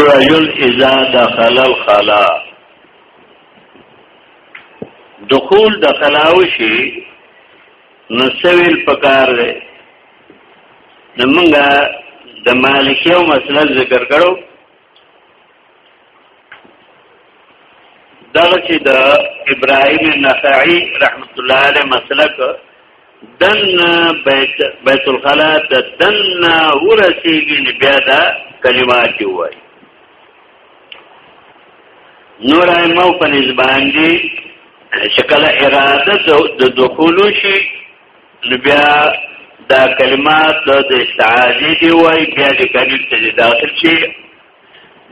رجل اذا دخل الخلا دخول دخلاو شي نو سویل پکار دی نمونږه د مالکیو مسله ذکر کړو دغه چې د ابراهیم نخعی رحمت الله علیه مسلک دن بیت بیت الخلا د دن ورسیږي نه بیا دا کلمات دی وای نور ایمو په نسبان دي شکل اراده د دخول شي نو بیا دا کلمات د استعاذې دی وای بیا د کلمې ته داخل شي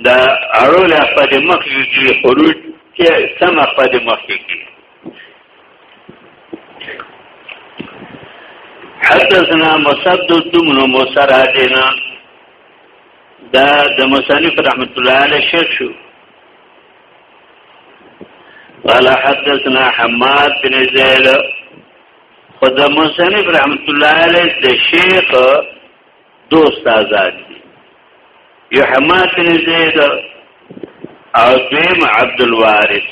دا اړول په مخ کې خروج کې سم په مخ کې حدثنا مسدد بن مسرادنا دا د مصنف رحمت الله علیه شیخ شو قال حدثنا حماد بن زيد خود مصنف رحمت الله علیه د شیخ دوست آزاد دي یو حماد بن زید او دیم عبد الوارث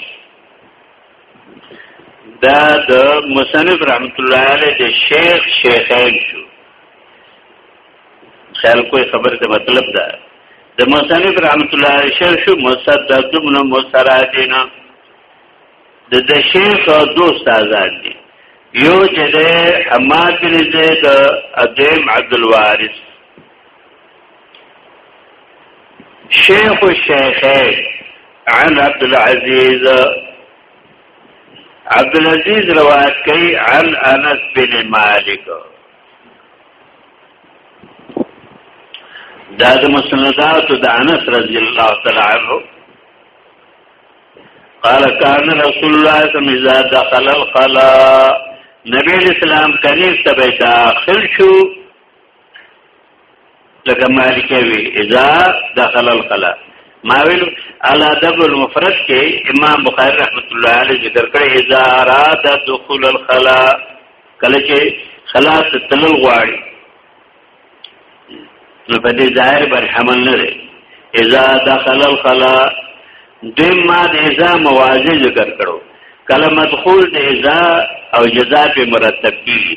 دا د مصنف رحمت الله علیه د شیخ شیخین شو خیال کوئی خبر ته مطلب دا د مصنف رحمت الله علیه شیخ شو مصدد من مصرادین د د شیخ او دوست آزاد دي یو چې د حماد بن زید او دیم عبد الوارث شیخ الشیخین عن عبد العزيز عبد العزيز روایت کوي عن انس بن مالک دا د مسندات د انس رضی الله تعالی عنہ قال كان رسول الله صلى الله عليه وسلم اذا دخل القلا نبی اسلام کنیز ته داخل شو لکه مالک وی اذا دخل القلا ما ویل الا دب المفرد کې امام بخاری رحمت الله علیه ذکر کړی اذا اراد دخول الخلا کله چې خلاص تل غواړي نو په دې ظاهر بر حمل نه دی اذا دخل الخلا دیم ما د اذا موازی ذکر کړو کله مدخول د اذا او جزاء په مرتب کیږي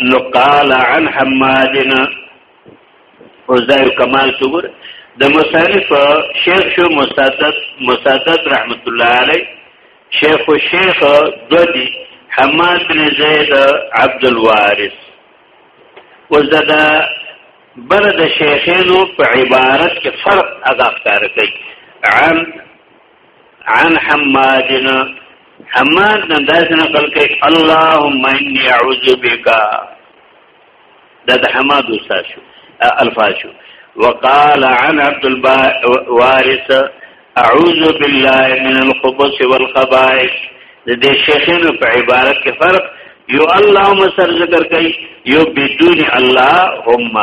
نو قال عن حمادنا وزای کمال صبر د مصنف شیخ شو مسدد مسدد رحمت الله علی شیخ و شیخ دودی حماد بن زید عبد الوارث وزدا بر د شیخینو په عبارت کې فرق اضافه کار کوي عن عن حمادنا حماد نه داس نقل کوي اللهم اني اعوذ بك دا د حماد استاد شو الفاظ شو وقال عن عبد الوارث اعوذ بالله من الخبث والخبائث د دې شیخانو په عبارت کې فرق یو اللهم سر ذکر کوي یو بدون الله هم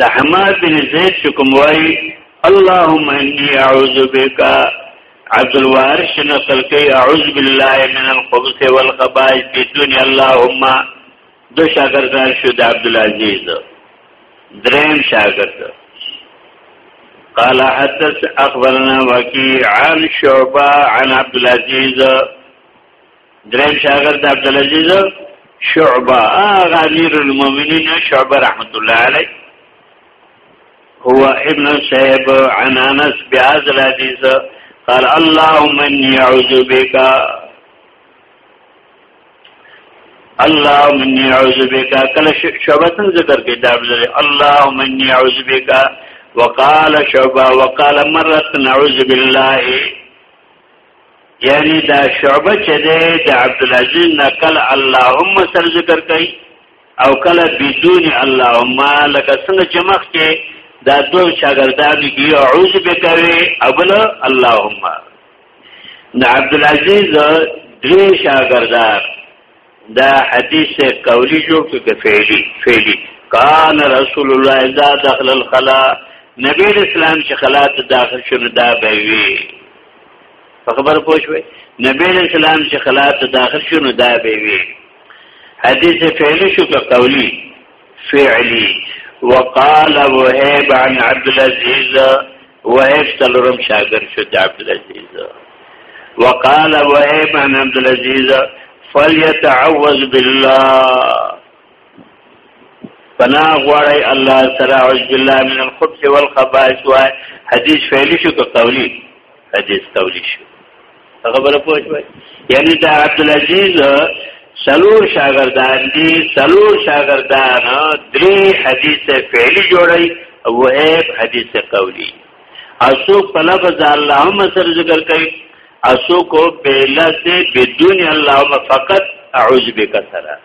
د حماد بن زید چې کوم وای اللهم انی اعوذ بک عبد الوارث نقل کوي اعوذ بالله من الخبث والخبائث فی دنیا اللهم دو شاګردان شو د عبد العزيز دریم شاګرد قال حدث اخبرنا وكيع عن شعبه عن عبد العزيز دریم شاګرد عبد العزيز شعبہ آغا امیر المومنین شعبہ رحمت اللہ علیہ هو ابن صاحب عن انس بهذا الحديث قال اللهم اني اعوذ بك اللهم اني اعوذ بك کله شعبه ذکر کې دا اللهم اني اعوذ بك وقال شعبه وقال مرت نعوذ بالله یعنی دا شعبه چې ده د عبد العزيز نقل اللهم سر ذکر کوي او کله بدون اللهم لکه څنګه چې مخ کې دا دوه شاګردان کې اعوذ بک او بل اللهم د عبد العزيز درې شاګردان دا حدیث قولی جو کې فعلی فعلی کان رسول الله اذا دخل الخلا نبی اسلام چې خلا ته داخل شونه دا به وی په خبر پوښوي نبی اسلام چې خلا ته داخل شونه دا به وی حدیث فعلی شو که قولی فعلی وقال وهيب عن عبد العزيز وهيب تلرم شاګر شو د عبد العزيز وقال وهيب عن عبد العزيز فليتعوذ بالله پناه غواړی الله تعالی اعوذ بالله من الخبث والخبائث حدیث فعلی شو که قولی حدیث قولی شو خبره پوه شوي یعنی دا عبدالعزیز سلور شاگردان دی سلور شاگردان دری حدیث فعلی جوړی او هیب حدیث قولی اسو په لفظ اللهم سر ذکر کوي اسو کو بلا سے بدون اللهم فقط اعوذ بک سره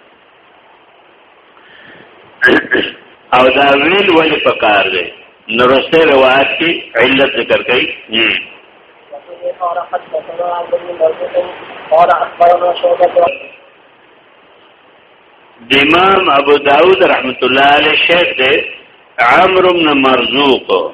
او دا ویل ولی پکار دی نورسته روایت کی علت ذکر کئی جی امام ابو داود رحمت الله علیه شیخ دی عمرو بن مرزوق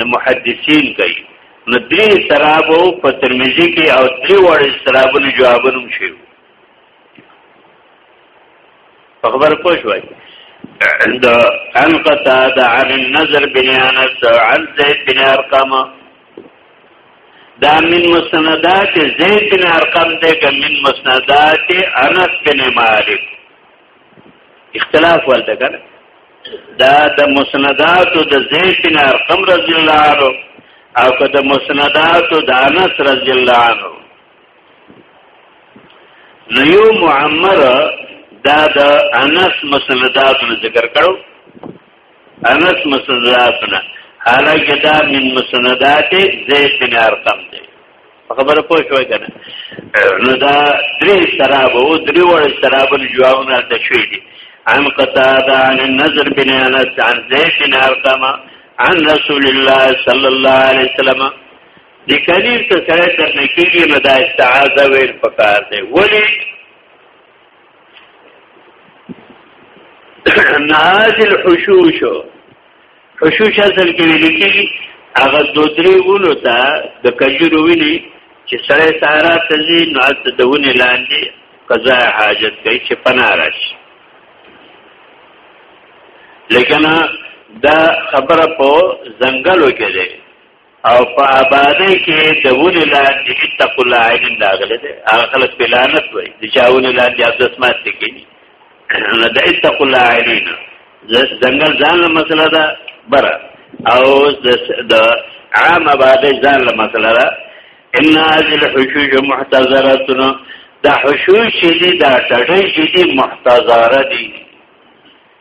د محدثین کوي نو درې سرابو په ترمذی کې او درې وړ سرابونو جوابونه شي په خبر پوه شوي عند ان قتاد عن النظر بن انس عن زيد بن ارقم دا من مسندات زيد بن ارقم دې من مسندات انس بن مالک اختلاف ولته کړ دا د مسندات د زید بن ارقم رضی الله عنه او که د مسندات د انس رضی الله عنه نو یو معمر دا د انس مسندات ذکر کړو انس مسندات نه حالانکه دا من مسندات زید بن ارقم دی خبره پوه شوې کنه نو دا درې شراب او درې وړ شراب له جوابونه ته شوې دي عن قتاده عن النذر بن انس عن زيد بن ارقم عن رسول الله صلى الله عليه وسلم د کلیم ته سره تر نکیږي نو دا استعاذه ویل پکار دی ولی ناز الحشوش حشوش اصل کې ویل کېږي هغه دو درې ونو ته د کجورو ویلي چې سړی سارا ته ځي نو هلته د ونې لاندې قضا حاجت کوي چې پناه راشي لیکنه دا خبره په ځنګلو کې ده او په آبادی کې د ونې لاندې اتق الله عین راغلی دی هغه خلک په لعنت وایي د چا ونې لاندې عبدس مات دی کېږي نو د اتق الله عین ځنګل ځان له مسله ده بره او د عام آبادی ځان له مسله ده ان هذه الحشوش محتضرتنا دا حشوش دي دا ټټې دي محتضره دي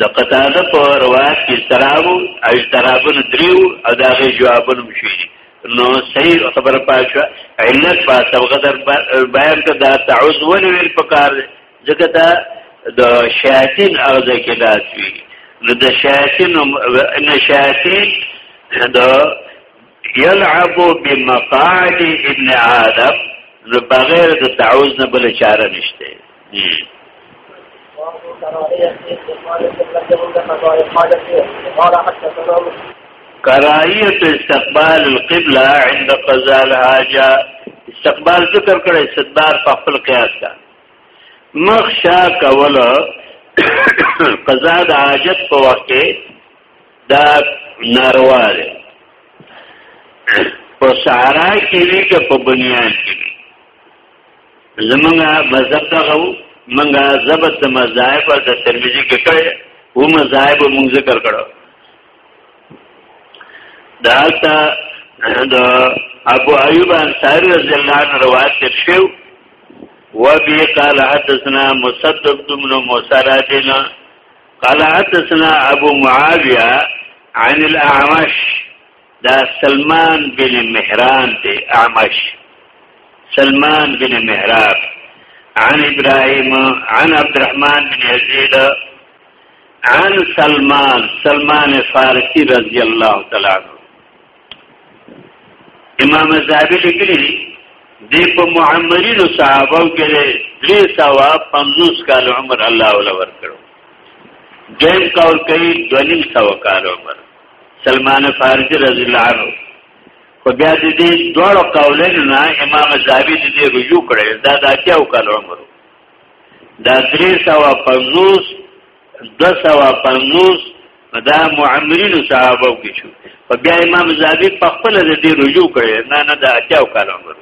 د قطاده په روایت کې اضطراب او اضطرابن دریو او دا غي جوابن مشي نو صحیح خبر پاشه علت با سبغدر بیان کدا تعوذ ول ویل پکار ځکه دا د شیاطین ارزه کې داسوي نو د شیاطین ان شیاطین د یلعب بمقاعد ابن آدم نو بغیر د تعوذ نه بل چاره نشته کراهیت استقبال القبلة عند قضاء الحاجه استقبال ذکر کړي استدبار په خپل قیاس کا مخشا کول قضا د حاجت په وخت کې دا ناروا دی په سارا کې وی که په بنیان کې زمونږه مذهب دا غو منګه زبط د مذاهب او د ترمذی کې کړه و مذاهب مونږ ذکر کړو دا تا د ابو ایوب انصاری رضی الله عنه روایت تر شو و بی قال حدثنا مصدق بن موسی راجنا قال حدثنا ابو معاویه عن الاعمش دا سلمان بن مهران دی اعمش سلمان بن مهراب عن ابراهيم عن عبد الرحمن بن يزيد عن سلمان سلمان فارسی رضی الله تعالی عنہ امام زاهبی لیکلی دی په معمرین صحابه کې درې سوا 50 کال عمر الله ول ورکړو دیم کول کوي دونیم سوا کال عمر سلمان فارسی رضی الله عنه خو بیا د دې دوړو قولینو نه امام زاهبی د دې رجوع کړي دا د اتیاو کال عمر دا درې سوا پنځوس دو سوا پنځوس دا معمرین صحابه کې شو په بیا امام زاهبی په خپل د دې رجوع کړي نه نه د اتیاو کال عمر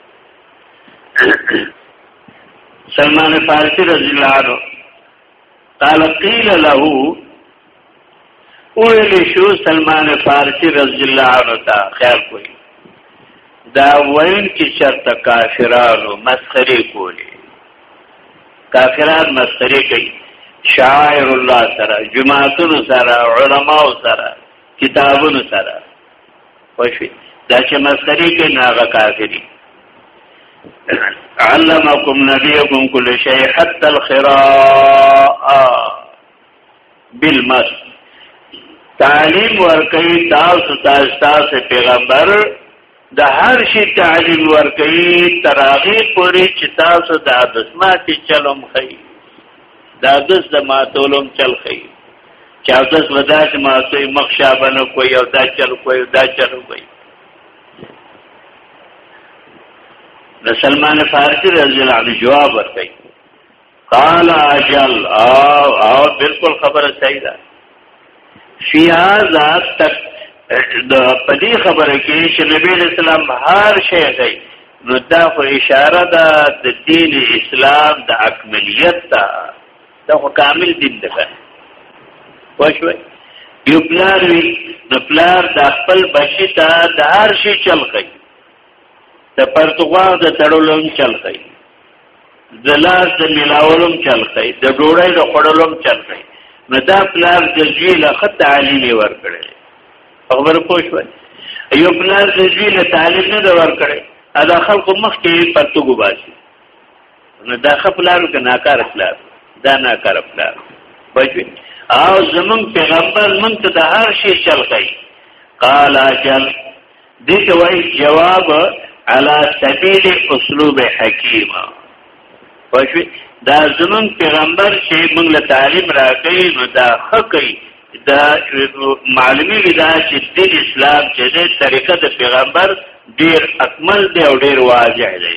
سلمان فارسی رضی الله عنه قال قيل له ویل شو سلمان فارسی رضی الله عنه تا خیال کوي دا وین کې چرته کافرانو مسخري کولی کافران مسخري کوي شاعر الله سره جماعتونو سره علماو سره کتابونو سره خوشي دا چې مسخري کوي ناغه کافری علمکم نبیکم کل شیء حتى الخراء بالمس تعلیم ورکوي تاسو تاسو پیغمبر د هر شي تعلیم ورکوي تر هغه پورې چې تاسو د حدث ماتي چلوم خي د حدث د ماتولم چل خي چې حدث ودا چې ماتوي مخشابه نه کوي او دا چل کوي دا چل کوي د سلمان فارسی رضی الله عنه جواب ورکړي قال اجل او او بالکل خبره صحیح ده فی هذا تک د پدی خبره کې چې نبی اسلام هر شی غي نو دا خو اشاره ده د دین اسلام د اکملیت ته دا خو کامل دین ده واښوي یو پلار وی د پلار د خپل بچی ته د هر شي چل کوي د پرتغال د تړلو چل کوي د لاس د ملاولم چل کوي د ډوړې د خړلم چل کوي نو دا پلار د زوی له خط تعلیم ور کړل خبر پوښوي یو پلار د زوی له تعلیم نه ور کړل ادا خلکو مخ کې پرتګو باسي نو دا خپلار کې ناکار پلار دا ناکار پلار بچوي او زمون پیغمبر مونږ ته د هر شي چل کوي قال اجل دې ته وایي جواب علا سبیل اسلوب حکیم واښوي دا زمون پیغمبر چې موږ له تعلیم راکړي نو دا خکې دا معلومی دا چې دین اسلام چې د طریقه د پیغمبر ډیر اکمل دی او ډیر واضح دی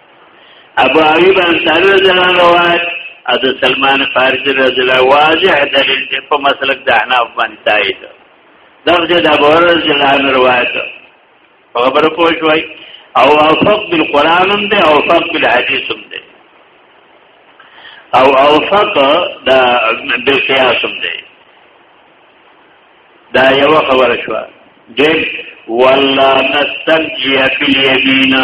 ابو ایوب انصاری رضی الله عنه روایت او د سلمان فارسی رضی الله واضح دلیل دی په مسلک د احناف باندې تایید دغه د ابو رضی الله عنه روایت په خبره پوه شوي او اوفق بالقران هم دی او اوفق بالحديث هم دی او اوفق د بالقياس هم دی دا یو خبره شو دیم ولا نستنجی فی الیمینا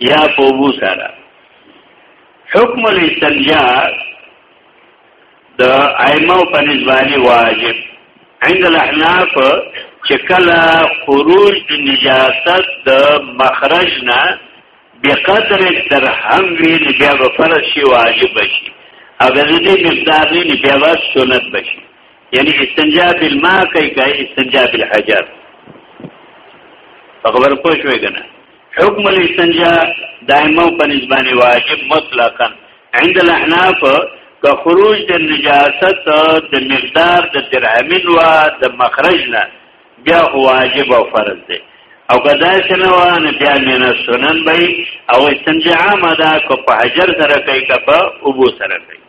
یا پوبو سره حکم الاستنجا د ائمه په نسبانه واجب عند الاحناف چې کله خروج د نجاست د مخرج نه بقدر درهم وی بیا به فرض شي واجب شي او د دې مقدار نه بیا به سنت بشي یعنی استنجا بالماء کوي کوي استنجا بالحجر خبر پوه شوې کنه حکم الاستنجاء دائمه په نسبانه واجب مطلقاً عند الاحناف که خروج د نجاست د مقدار د درهمین و د مخرج نه بیا واجب او فرض دی او کدا شنه و نه بیا نه سنن به او استنجاع مدا کو په حجر سره کوي کپه او بو سره کوي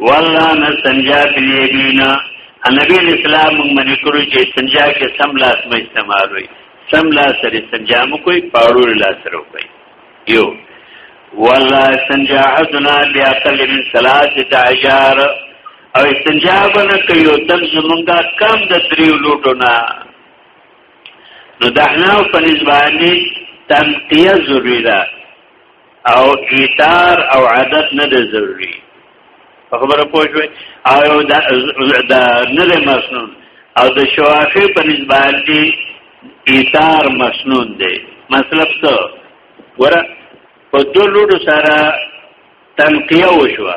والله نستنجا بالیدینا نبی اسلام موږ باندې کړو چې استنجا کې سم لاس مې استعمال وي سم لاس سره استنجا مو کوئی پاړو لاس سره کوي یو والله استنجا حدنا بیاقل من ثلاث تعجار او استنجا بنه کوي او تم زمونږه کم د دریو لوټو نه نو دحنا په نسبت تنقیه ضروری ده او ایثار او عادت نه دی ضروری په خبره پوه شوي او دا د نه دی مسنون او د شوافی په نسبت دی ایثار مسنون دی مطلب څه ګوره په دوه لوډو سره تنقیه وشوه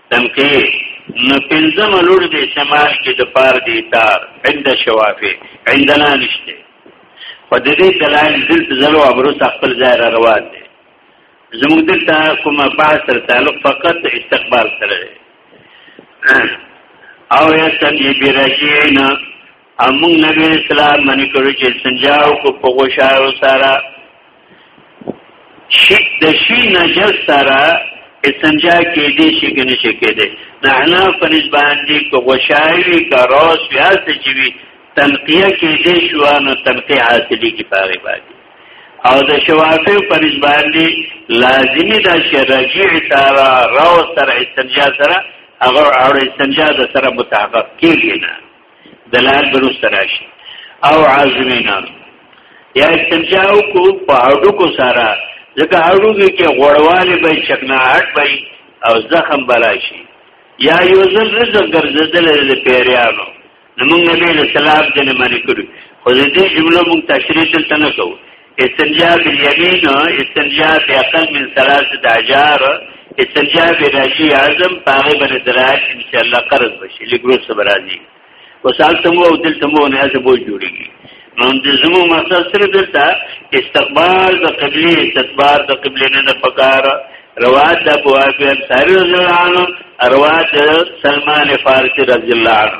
تنکی نو پنځم لور د شمال کې د پار دی تار عند شوافه عندنا نشته په دې دلایل دلته زلو امرو خپل ځای را روان دي زموږ دلته کومه باسر تعلق فقط استقبال سره او یا سنی برجینا امون نبی اسلام منی کړو چې سنجاو کو په غوشاو سره شي د شي نجس سره استنجا کې دې شي کې نشي کې دې نه نه په نسبان دي کو غوشاوي کا روس یا څه چې وي تنقیه کې دې شو نو تنقیه حاصلې کې پاره باندې او د شوافی په نسبان دي لازمي دا چې رجیع سره روس سره استنجا سره هغه اور استنجا د سره متحقق کېږي نه دلال برست راشي او عظمنا یا استنجا کو په هډو کو سارا ځکه هډو کې غړواله به چکنا هټ به او زخم براشي یا یو ځل رزق ګرځدل د پیریانو نو موږ نبی له سلام دې نه منې کړو خو دې جمله موږ تشریح دلته نه کوو استنجا بالیمین استنجا بیاقل من ثلاث دعجار استنجا براجی اعظم پاغی بن دراج انشاءاللہ قرض بشی لگروس سبرازی وسالتمو او دلتمو نه هڅه بوج جوړیږي نو د زمو مقصد سره دلته استقبال د قبله استقبال د قبله نه د پکار روایت د ابو حافظ انصاری رضی الله عنه روایت سلمان فارسی رضی الله عنه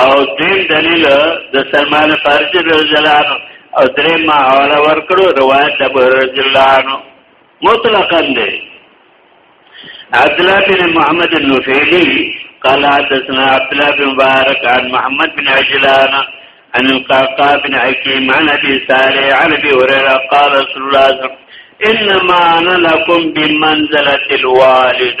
او دین دلیل د سلمان فارسی رضی الله عنه او درې ما حواله ورکړو روایت د ابو رضی الله عنه مطلقاً دی عبد الله بن محمد النفیلی قال حدثنا عبد الله بن مبارك عن محمد بن عجلان عن القعقاع بن حكيم عن ابي صالح عن ابي هريره قال رسول الله صلى الله عليه وسلم انما انا لكم بمنزله الوالد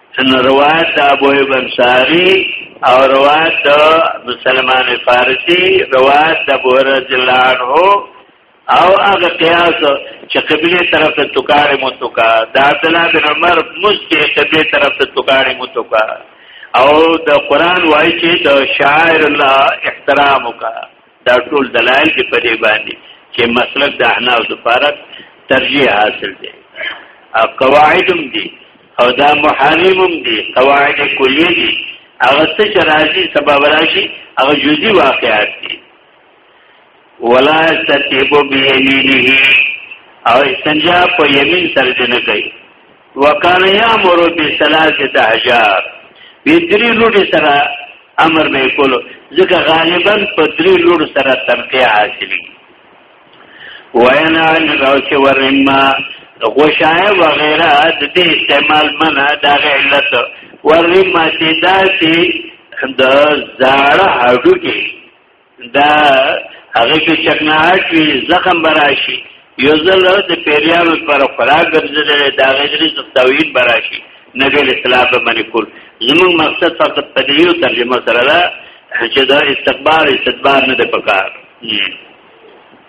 ان روایت ابو ابن ساری او روایت مسلمان فارسی روایت ابو رضی الله عنه او هغه قیاس چې قبله طرف ته توکار متوکا د عبد الله بن عمر مسجد قبله طرف ته توکار متوکا او د قران وایي چې د شاعر الله احترام وکړه دا ټول دلایل دي په دې باندې چې مسلک د احناف لپاره ترجیح حاصل دی او قواعدم دي او دا محارمم دي قواعد کلیه دي هغه څه چې راځي سبب راشي هغه جزئی واقعات دي ولا تتیبو بیمینه او استنجا په یمین سره نه کوي وکان یامر بثلاثه احجار به درې لوري سره امر به کولو ځکه غالبا په درې لور سره ترقیه حاصلې وینا نغاوش ورما غشای وغیرہ د دې استعمال منع دا علت ورما چې داسي د زړه هډو کې دا هغه کې چکناټ وي زخم براشي یو ځل د پیریانو پر خوراک ګرځیدل دا غیرې توحید براشي نبی اسلام به باندې کول زموږ مقصد فقط تدریو ترجمه سره دا چې دا استقبال استدبار نه د پکار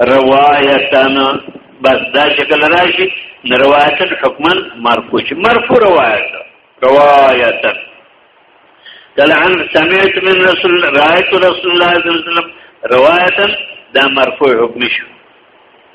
روایتن بس دا شکل راشي روایتن حکمن مرفوع شي مرفوع روایت روایتن کله ان سمعت من رسول رايت رسول الله صلی الله علیه وسلم روایتن دا مرفوع حکم شو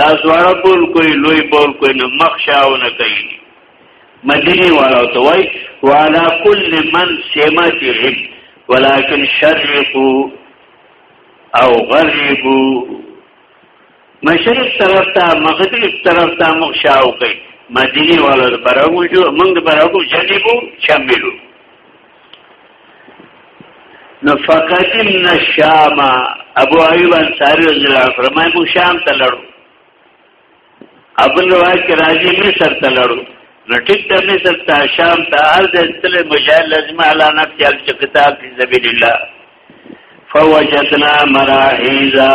تاسو اړه بول کوئی لوی بول کوئی نه مخشاو نه کوي مدینه والا ته وای والا کل من سمتهم ولكن شرقوا او غربوا مشرق طرف ته مغرب طرف ته مخشاو کوي مدینه والا برغو جو موږ برغو جنبو شملو نو فقدم الشام ابو ایوب انصاری رضی الله عنه فرمایي مو شام ته لړو ابل وای چې راځي مصر ته لړو نو ټیک ته مصر ته شام ته هر د تل مجاهد لازم علی نفس یل چې کتاب فی سبیل الله فوجدنا مراحیزا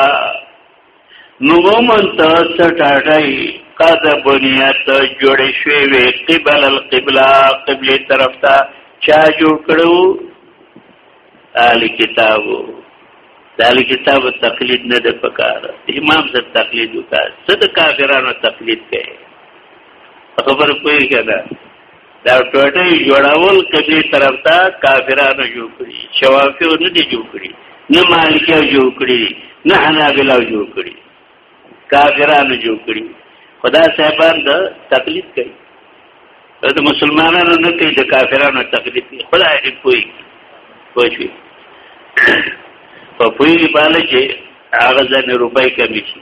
نو مومن ته سټاټای قد بنیت جوړ شوی وی قبل القبلہ قبله طرف ته چا جوړ کړو اهل کتابو د اهل کتاب تقلید نه د پکار امام سره تقلید وکړه صد کافرانو تقلید کړي خبر کوي کنه دا ټوټه جوړول کدي طرف ته کافرانو جوړ کړی شوافیو نه دي جوړ کړی نه مالکیو جوړ کړی نه حنابلو جوړ کړی کافرانو جوړ کړی خدا صاحبان دا تقلید کوي دا مسلمانانو نه کوي د کافرانو تقلید کوي خدا یې کوي پوښي په پوری باندې چې هغه ځنه روپۍ کمی شي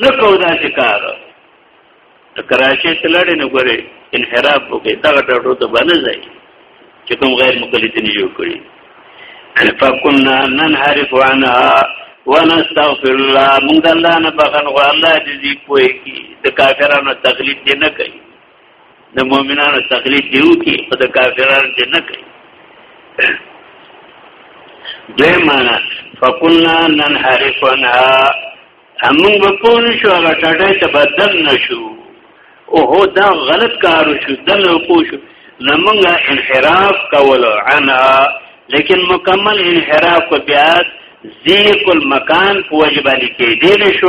نه کو دا شکار کراچي تلړې نه ګوري انحراف وکړي دا ټټو ته باندې ځای چې کوم غیر مقلد نه جوړ کړي فكنا ننحرف عنها ونستغفر الله موږ الله نه بغن غو الله دې پوي کی د کافرانو تقلید نه کوي د مؤمنانو تقلید دیو کې او د کافرانو دې نه کوي دوی معنا فقلنا ننحرف عنها همون به پون شو هغه ټاټه ته بدل نشو او هو دا غلط کار شو دل کو شو نمونږه انحراف کول عنها لیکن مکمل انحراف کو بیا ذیق المکان په وجبانی کې دې نشو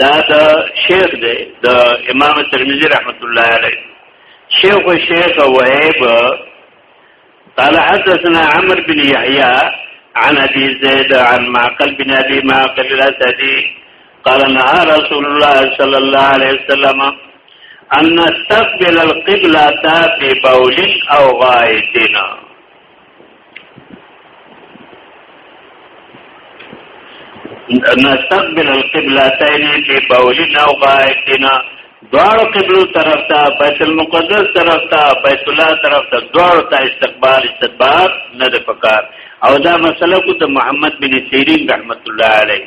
دا د شیخ دی د امام ترمذی رحمت الله علیه شیخ و شیخ وهیب قال حدثنا عمرو بن يحيى عن ابي زيد عن معقل بن ابي معقل الاسدي قال نهى رسول الله صلى الله عليه وسلم ان نستقبل القبلة ببول او غائطنا نستقبل القبلتين في بولنا وغائطنا دواړو قبلو طرف ته بیت المقدس طرف ته بیت الله طرف ته دواړو ته استقبال استدبار نه د پکار او دا مسله کو ته محمد بن سیرین رحمت الله علیه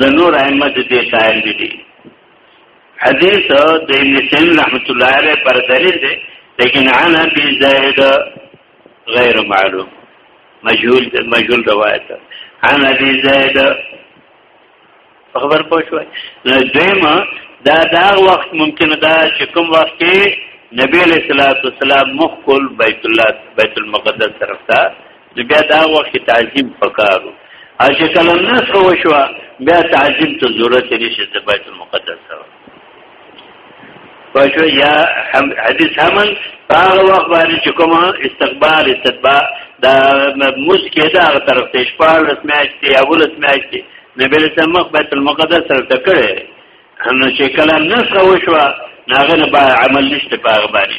د نور احمد دې قائل دي حدیث د ابن سیم رحمت الله علیه پر دلیل دی لیکن عن ابي زائد غیر معلوم مجهول مجهول روایت عن ابي زائد خبر پوه شو نو دیمه دا دا وخت ممکن دا چې کوم وخت کې نبی علیہ الصلوۃ والسلام مخکل بیت الله بیت المقدس طرف ته نو بیا دا وخت کې تعظیم پکارو او چې کله نسخ وشو بیا تعظیم ته ضرورت نشته د بیت المقدس سره پښو یا حدیث همن هغه وخت باندې چې کومه استقبال استتباع دا موس کې دا طرف ته شپږ میاشت دی او لس میاشت دی نبی له مخ بیت المقدس سره تکړه نو چې کله نسخ وشو ناغه نه عمل نشته په هغه باندې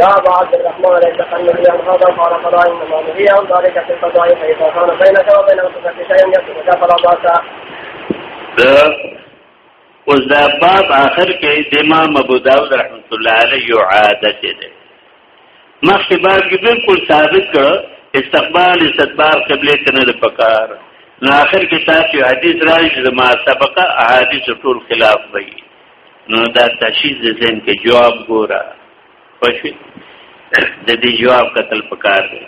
يا أبا عبد الرحمن ليس النبي عن هذا قال فلا إنما نهي عن ذلك في القضاء فإذا كان بينك وبين أنفسك شيء يكتبك فلا بأس اوس دا باب آخر کې د امام ابو داود رحمت الله علیه یو عادت دی مخکې باب کې بالکل ثابت کړ استقبال استدبار قبله ته نه پکار نو آخر کې تاسو حدیث راځي چې ما سبقه احادیث ټول خلاف وي نو دا تشیز د ذهن کې جواب ګوره پښې د دې جواب قتل پکار دی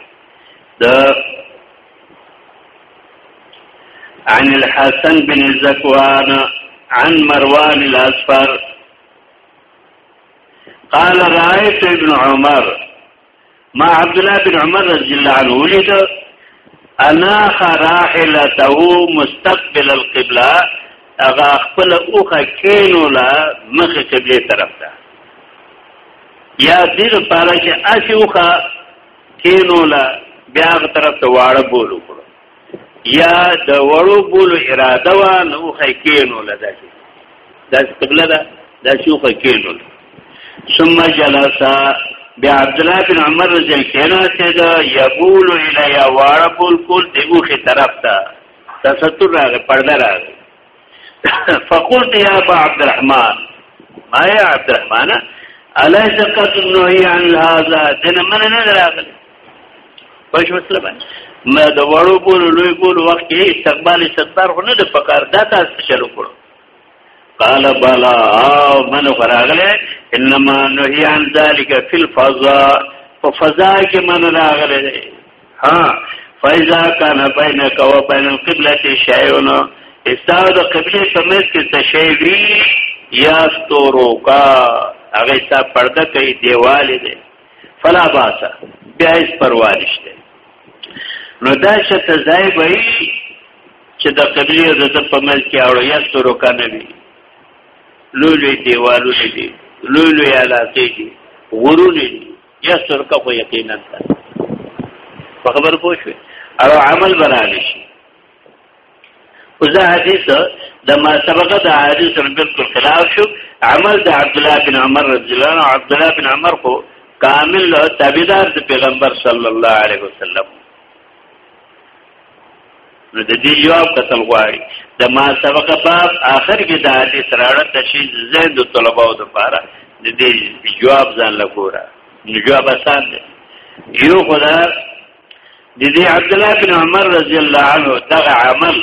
د عن الحسن بن زكوان عن مروان الأسفر قال رأيت ابن عمر ما عبد الله بن عمر رضی الله عنه ولید انا خراحلته مستقبل القبلة اغا خپل اوخه کینو لا مخ قبله طرف ته یا دې لپاره چې اسی اوخه کینو لا بیا طرف ته واړه بولو یا د وړو بولو اراده وا نو خکینو لدا شي دا قبله ده دا شو خکینو ثم جلس بیا عبد الله بن عمر رضی الله عنه چې دا یبول الی یا وړ بول کول دغه طرف ته تستر راغ پرده راغ فقلت يا ابا عبد الرحمن ما يا عبد الرحمن اليس قد نهي عن هذا دنه من نه راغل پښ مسله باندې ما د وړو بول لوی بول وخت کې استقبال ستار خو نه د پکار دا تاسو چلو کړو قال بلا او من راغله انما نهي عن ذلك في الفضاء ففضاء کې من راغله ها فاذا كان بينك وبين القبلة شيء استاو د قبله په مز کې څه شی وی یا ستورو کا هغه ستا پرده کوي دیوال دی فلا باسا بیا هیڅ پروا نشته نو دا شته ځای وای چې د قبله د ته په مز کې اورو یا ستورو کا نه وی لولې دیوالو دي لولې علاقې دي غرونه دي یا شرک خو یقینا په خبر پوه شو او عمل برابر شي اوس دا حدیث د ما سبقه د حدیث سره بالکل خلاف شو عمل د عبد الله بن عمر رضی الله عنه عبد الله بن عمر خو کامل تابعدار د پیغمبر صلی الله علیه وسلم نو د دې یو قسم غواړي د ما سبق باب آخر کې د حدیث راړه تشی زید طلباء د پاره د دې جواب ځان لګورا نو جواب آسان دی یو خدا د دې عبد الله بن عمر رضی الله عنه دغه عمل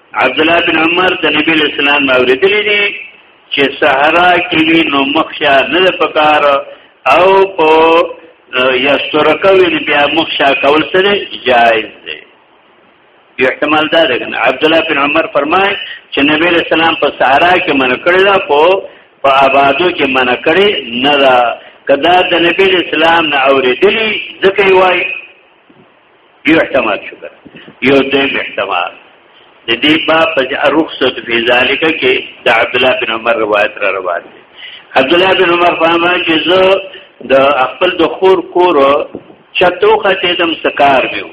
عبد الله بن عمر د نبی اسلام اوریدلی دي چې صحرا کې وی نو مخشا نه پکار او په یا سرکوي بیا مخشا کول سره جایز دی یو احتمال دا دی کنه عبد الله بن عمر فرمای چې نبی اسلام په صحرا کې من کړی دا په په آبادو کې من کړی نه دا کدا د نبی اسلام نه اوریدلی ځکه وای یو احتمال شو یو دیم احتمال د دې باب په رخصت فی ذالک کې د عبد الله بن عمر روایت را روان دي عبد الله بن عمر فهمه چې زه د خپل د خور کور چتو خته دم سکار میو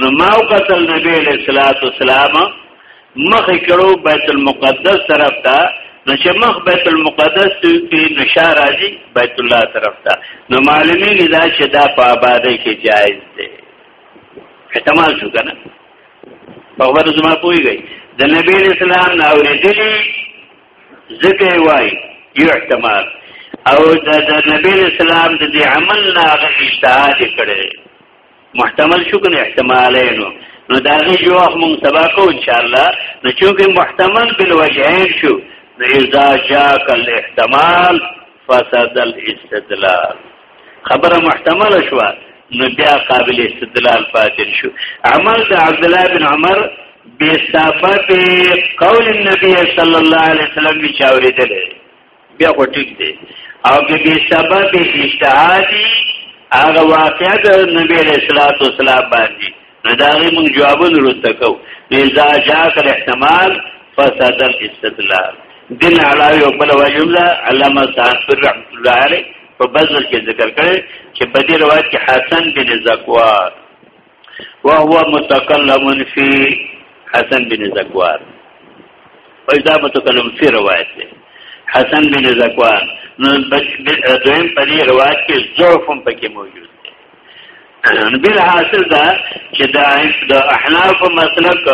نو ما او قتل نبی علیہ الصلوۃ والسلام مخ کړو بیت المقدس طرف ته نو چې مخ بیت المقدس ته نشا راځي بیت الله طرف ته نو معلومی دا چې دا په آبادی کې جایز دی احتمال شو کنه په خبره زما پويږي د نبی اسلام نه اورېدلی ځکه وای یو احتمال او د نبی اسلام د دې عمل نه هغه اجتهاد کړي محتمل شو کنه احتمالینو نو دا غي جو هم سبا کو ان شاء الله نو چونکه محتمل بل وجهین شو نو اذا جاءك الاحتمال فسد الاستدلال خبره محتمل شو نو بیا قابل استدلال پاتل شو عمل د عبد الله بن عمر بثبت قول النبي صلى الله عليه وسلم چاوریدل بیا خو ټیک دی او که به سبب اجتهادي هغه واقعا د نبی علیہ الصلوۃ والسلام باندې نو دا غي موږ جوابونه ورته کو اذا جاء الاحتمال فساد الاستدلال دین علاوه او بل واجب ده علامه صاحب رحمت الله علیه په بذل کې ذکر کړي چې په دې روایت کې حسن بن زکوان وهو متکلم فی حسن بن زکوان پیدا متکلم فی روایت دی حسن بن زکوان نو دویم په دې روایت کې ضعف هم پکې موجود دی بل حاصل دا چې دا د احناف مسلک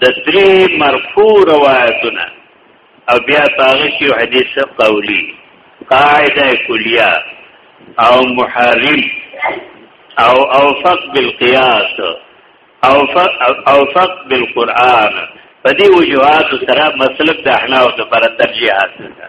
د درې مرفوع روایتونه او بیا پاغه کې حدیث قولی قاعده کلیه او محرم او اوفق بالقياس اوفق اوفق بالقران په دې وجوهات سره مسلک د احناف د پر ترجیح حاصل ده